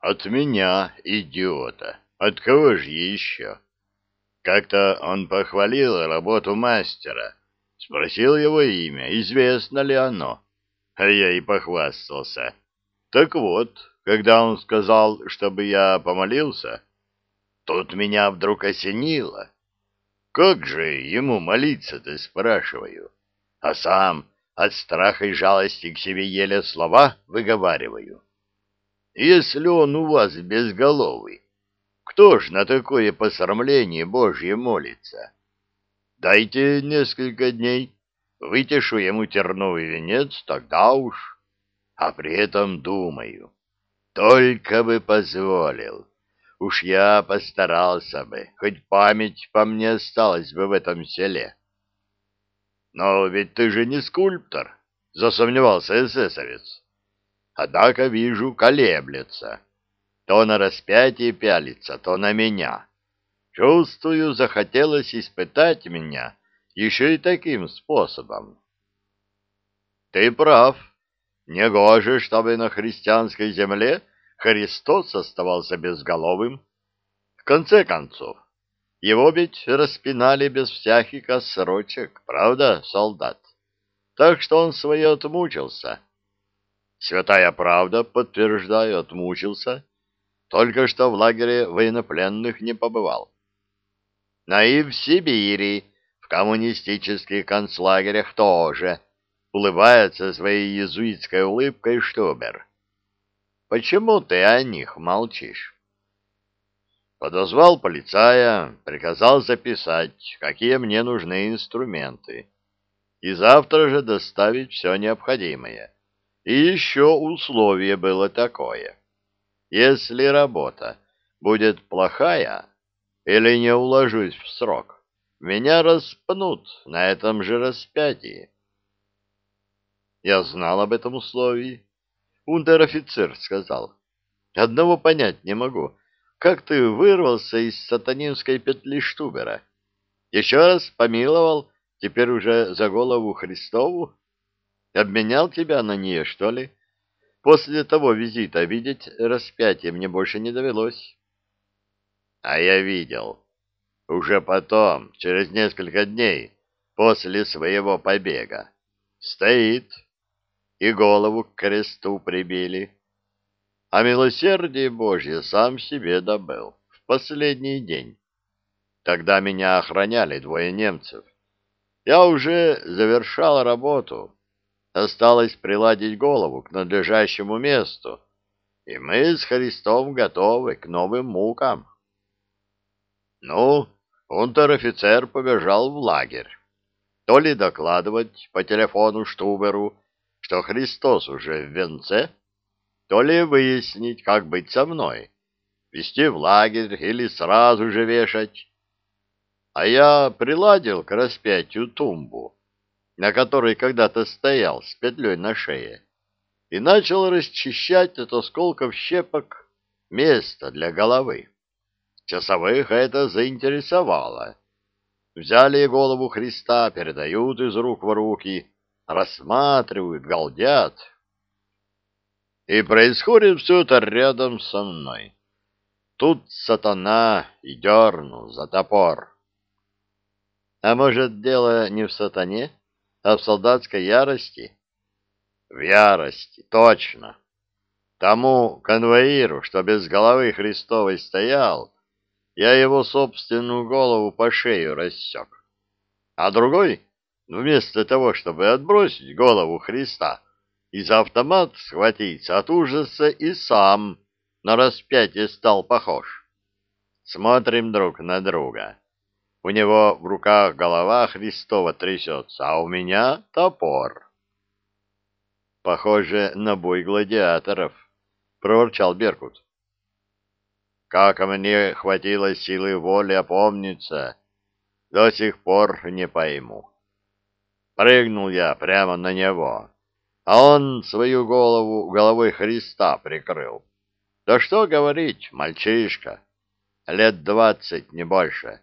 От меня, идиота. От кого же еще? Как-то он похвалил работу мастера. Спросил его имя, известно ли оно. А я и похвастался. Так вот, когда он сказал, чтобы я помолился, тут меня вдруг осенило. Как же ему молиться-то, спрашиваю? А сам от страха и жалости к себе еле слова выговариваю. Если он у вас безголовый, кто ж на такое посрамление Божье молится? Дайте несколько дней, вытешу ему терновый венец, тогда уж. А при этом думаю, только бы позволил. Уж я постарался бы, хоть память по мне осталась бы в этом селе. Но ведь ты же не скульптор, засомневался эсэсовец. Однако вижу, колеблется. То на распятие пялится, то на меня. Чувствую, захотелось испытать меня еще и таким способом. Ты прав. Негоже, чтобы на христианской земле Христос оставался безголовым. В конце концов, его ведь распинали без всяких срочек, правда, солдат? Так что он свое отмучился. Святая правда, подтверждаю, отмучился. Только что в лагере военнопленных не побывал. Но и в Сибири, в коммунистических концлагерях тоже, улыбается своей иезуитской улыбкой Штубер. Почему ты о них молчишь? Подозвал полицая, приказал записать, какие мне нужны инструменты, и завтра же доставить все необходимое. И еще условие было такое. Если работа будет плохая или не уложусь в срок, меня распнут на этом же распятии. Я знал об этом условии. Унтер-офицер сказал. Одного понять не могу. Как ты вырвался из сатанинской петли Штубера? Еще раз помиловал, теперь уже за голову Христову? Обменял тебя на нее, что ли? После того визита видеть распятие мне больше не довелось. А я видел. Уже потом, через несколько дней, после своего побега. Стоит, и голову к кресту прибили. А милосердие Божье сам себе добыл в последний день. Тогда меня охраняли двое немцев. Я уже завершал работу. Осталось приладить голову к надлежащему месту, и мы с Христом готовы к новым мукам. Ну, унтер-офицер побежал в лагерь. То ли докладывать по телефону Штуберу, что Христос уже в венце, то ли выяснить, как быть со мной, вести в лагерь или сразу же вешать. А я приладил к распятию тумбу, на которой когда-то стоял с петлей на шее, и начал расчищать от осколков щепок место для головы. Часовых это заинтересовало. Взяли голову Христа, передают из рук в руки, рассматривают, галдят. И происходит все это рядом со мной. Тут сатана и дернул за топор. А может, дело не в сатане, а в солдатской ярости? В ярости, точно. Тому конвоиру, что без головы Христовой стоял, я его собственную голову по шею рассек. А другой Вместо того, чтобы отбросить голову Христа и за автомат схватиться от ужаса, и сам на распятие стал похож. Смотрим друг на друга. У него в руках голова Христова трясется, а у меня топор. Похоже на бой гладиаторов, — проворчал Беркут. Как мне хватило силы воли опомниться, до сих пор не пойму. Прыгнул я прямо на него, а он свою голову головой Христа прикрыл. Да что говорить, мальчишка, лет двадцать, не больше.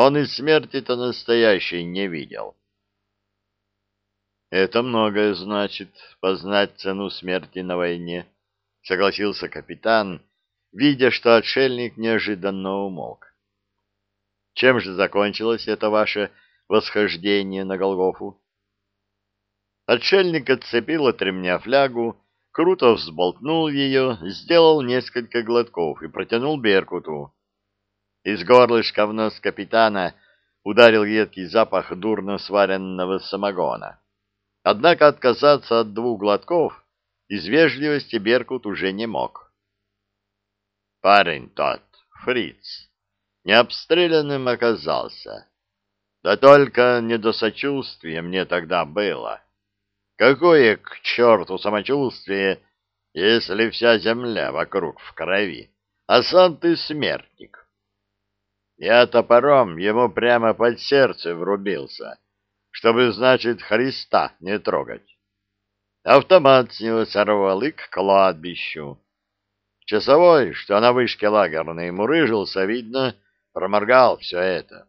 Он и смерти-то настоящей не видел. Это многое значит, познать цену смерти на войне, согласился капитан, видя, что отшельник неожиданно умолк. Чем же закончилось это ваше восхождение на Голгофу? Отшельник отцепил от ремня флягу, круто взболтнул ее, сделал несколько глотков и протянул Беркуту. Из горлышка в нос капитана ударил едкий запах дурно сваренного самогона. Однако отказаться от двух глотков из вежливости Беркут уже не мог. Парень тот, фриц, необстрелянным оказался. Да только не до сочувствия мне тогда было. Какое к черту самочувствие, если вся земля вокруг в крови, а сам ты смертник? Я топором ему прямо под сердце врубился, чтобы, значит, Христа не трогать. Автомат с него сорвал и к кладбищу. Часовой, что на вышке лагерной мурыжился, видно, проморгал все это.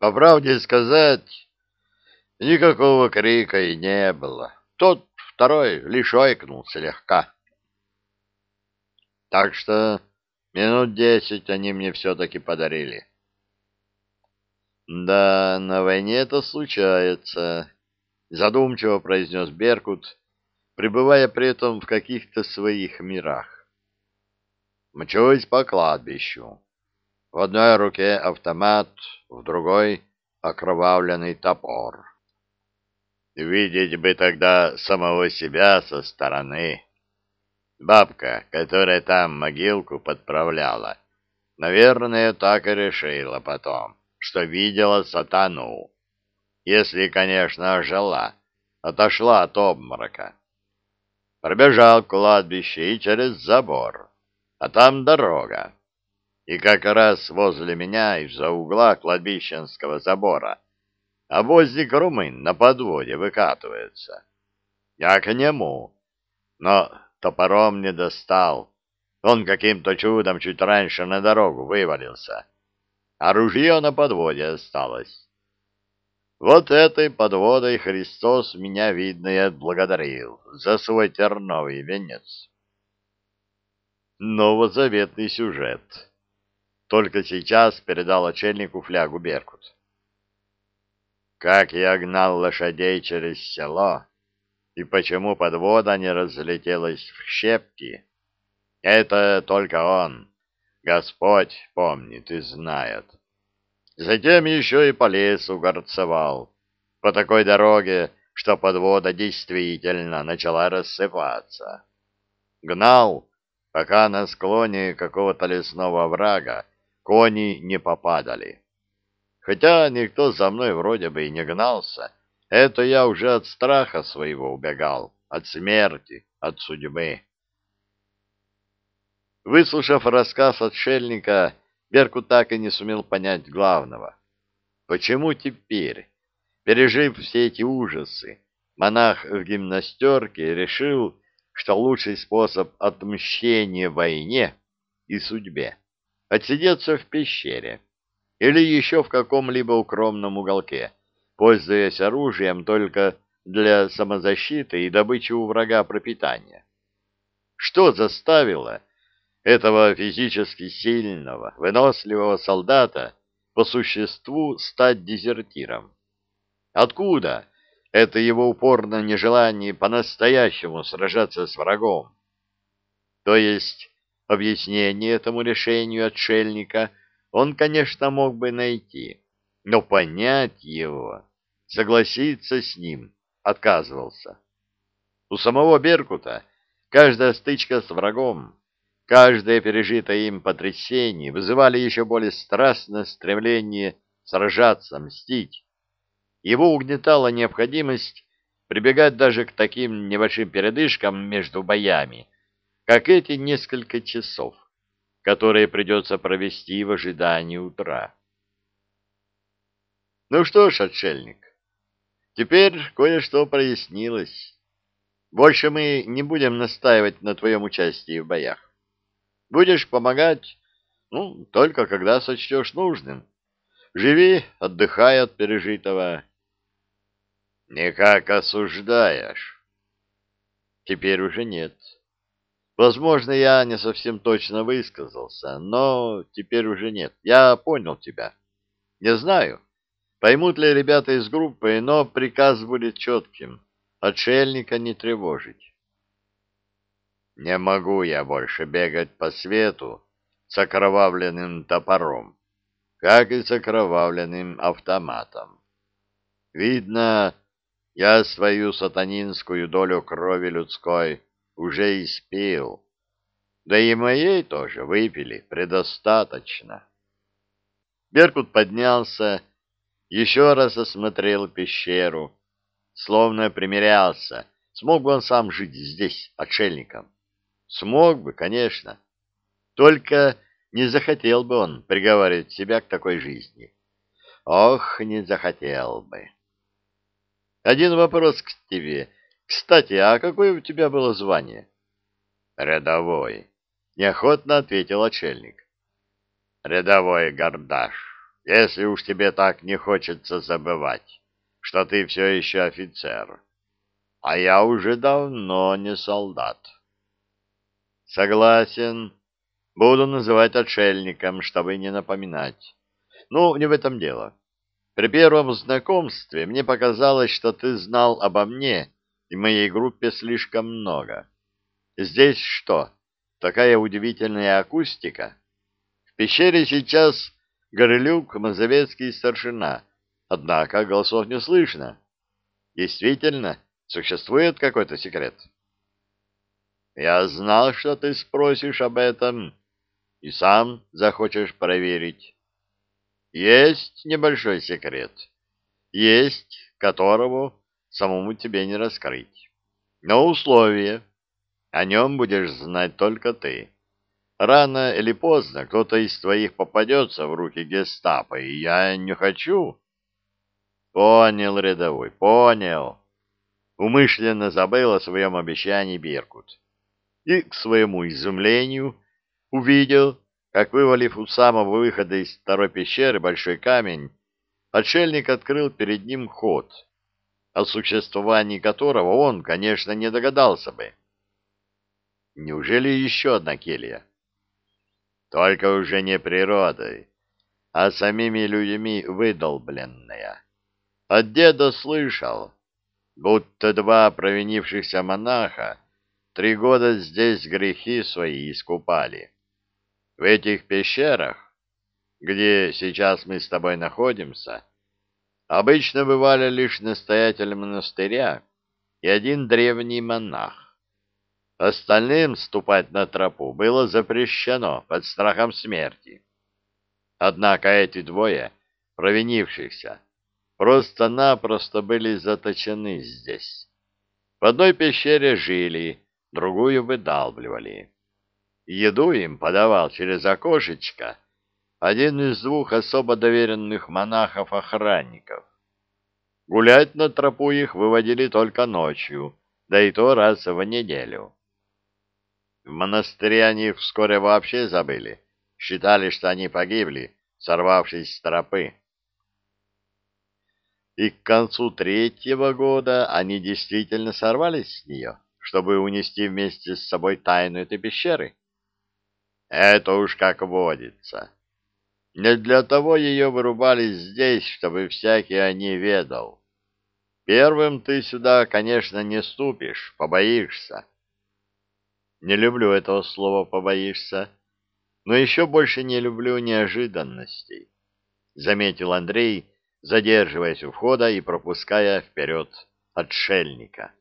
По правде сказать, никакого крика и не было. Тот второй лишь ойкнул слегка. Так что минут десять они мне все-таки подарили. Да, на войне это случается, задумчиво произнес Беркут, пребывая при этом в каких-то своих мирах. Мчусь по кладбищу. В одной руке автомат, в другой — окровавленный топор. Видеть бы тогда самого себя со стороны. Бабка, которая там могилку подправляла, наверное, так и решила потом, что видела сатану. Если, конечно, ожила, отошла от обморока. Пробежал к кладбищу и через забор, а там дорога и как раз возле меня из-за угла кладбищенского забора обозник румын на подводе выкатывается. Я к нему, но топором не достал. Он каким-то чудом чуть раньше на дорогу вывалился. А ружье на подводе осталось. Вот этой подводой Христос меня, видно, и отблагодарил за свой терновый венец. Новозаветный сюжет только сейчас передал очельнику флягу Беркут. Как я гнал лошадей через село, и почему подвода не разлетелась в щепки, это только он, Господь, помнит и знает. Затем еще и по лесу горцевал, по такой дороге, что подвода действительно начала рассыпаться. Гнал, пока на склоне какого-то лесного врага кони не попадали. Хотя никто за мной вроде бы и не гнался, это я уже от страха своего убегал, от смерти, от судьбы. Выслушав рассказ отшельника, Берку так и не сумел понять главного. Почему теперь, пережив все эти ужасы, монах в гимнастерке решил, что лучший способ отмщения войне и судьбе отсидеться в пещере или еще в каком-либо укромном уголке, пользуясь оружием только для самозащиты и добычи у врага пропитания. Что заставило этого физически сильного, выносливого солдата по существу стать дезертиром? Откуда это его упорное нежелание по-настоящему сражаться с врагом? То есть Объяснение этому решению отшельника он, конечно, мог бы найти, но понять его, согласиться с ним, отказывался. У самого Беркута каждая стычка с врагом, каждое пережитое им потрясение вызывали еще более страстное стремление сражаться, мстить. Его угнетала необходимость прибегать даже к таким небольшим передышкам между боями, как эти несколько часов, которые придется провести в ожидании утра. Ну что ж, отшельник, теперь кое-что прояснилось. Больше мы не будем настаивать на твоем участии в боях. Будешь помогать, ну, только когда сочтешь нужным. Живи, отдыхай от пережитого. Никак осуждаешь. Теперь уже нет. Возможно, я не совсем точно высказался, но теперь уже нет. Я понял тебя. Не знаю, поймут ли ребята из группы, но приказ будет четким. Отшельника не тревожить. Не могу я больше бегать по свету с окровавленным топором, как и с окровавленным автоматом. Видно, я свою сатанинскую долю крови людской уже испил, да и моей тоже выпили предостаточно. Беркут поднялся, еще раз осмотрел пещеру, словно примерялся, смог бы он сам жить здесь, отшельником. Смог бы, конечно. Только не захотел бы он приговаривать себя к такой жизни. Ох, не захотел бы. Один вопрос к тебе. Кстати, а какое у тебя было звание? Рядовой. Неохотно ответил отшельник. Рядовой гордаш. Если уж тебе так не хочется забывать, что ты все еще офицер. А я уже давно не солдат. Согласен. Буду называть отшельником, чтобы не напоминать. Ну, не в этом дело. При первом знакомстве мне показалось, что ты знал обо мне и моей группе слишком много. Здесь что, такая удивительная акустика? В пещере сейчас Горелюк, Мазовецкий старшина, однако голосов не слышно. Действительно, существует какой-то секрет? — я знал, что ты спросишь об этом, и сам захочешь проверить. Есть небольшой секрет, есть которого самому тебе не раскрыть. Но условие, о нем будешь знать только ты. Рано или поздно кто-то из твоих попадется в руки гестапо, и я не хочу. Понял, рядовой, понял. Умышленно забыл о своем обещании Беркут и, к своему изумлению, увидел, как, вывалив у самого выхода из второй пещеры большой камень, отшельник открыл перед ним ход, о существовании которого он, конечно, не догадался бы. Неужели еще одна келья? Только уже не природой, а самими людьми выдолбленная. От деда слышал, будто два провинившихся монаха Три года здесь грехи свои искупали. В этих пещерах, где сейчас мы с тобой находимся, обычно бывали лишь настоятель монастыря и один древний монах. Остальным ступать на тропу было запрещено под страхом смерти. Однако эти двое, провинившихся, просто-напросто были заточены здесь. В одной пещере жили, другую выдалбливали. Еду им подавал через окошечко один из двух особо доверенных монахов-охранников. Гулять на тропу их выводили только ночью, да и то раз в неделю. В монастыре они вскоре вообще забыли, считали, что они погибли, сорвавшись с тропы. И к концу третьего года они действительно сорвались с нее чтобы унести вместе с собой тайну этой пещеры? Это уж как водится. Не для того ее вырубали здесь, чтобы всякий о ней ведал. Первым ты сюда, конечно, не ступишь, побоишься. Не люблю этого слова «побоишься», но еще больше не люблю неожиданностей, — заметил Андрей, задерживаясь у входа и пропуская вперед отшельника.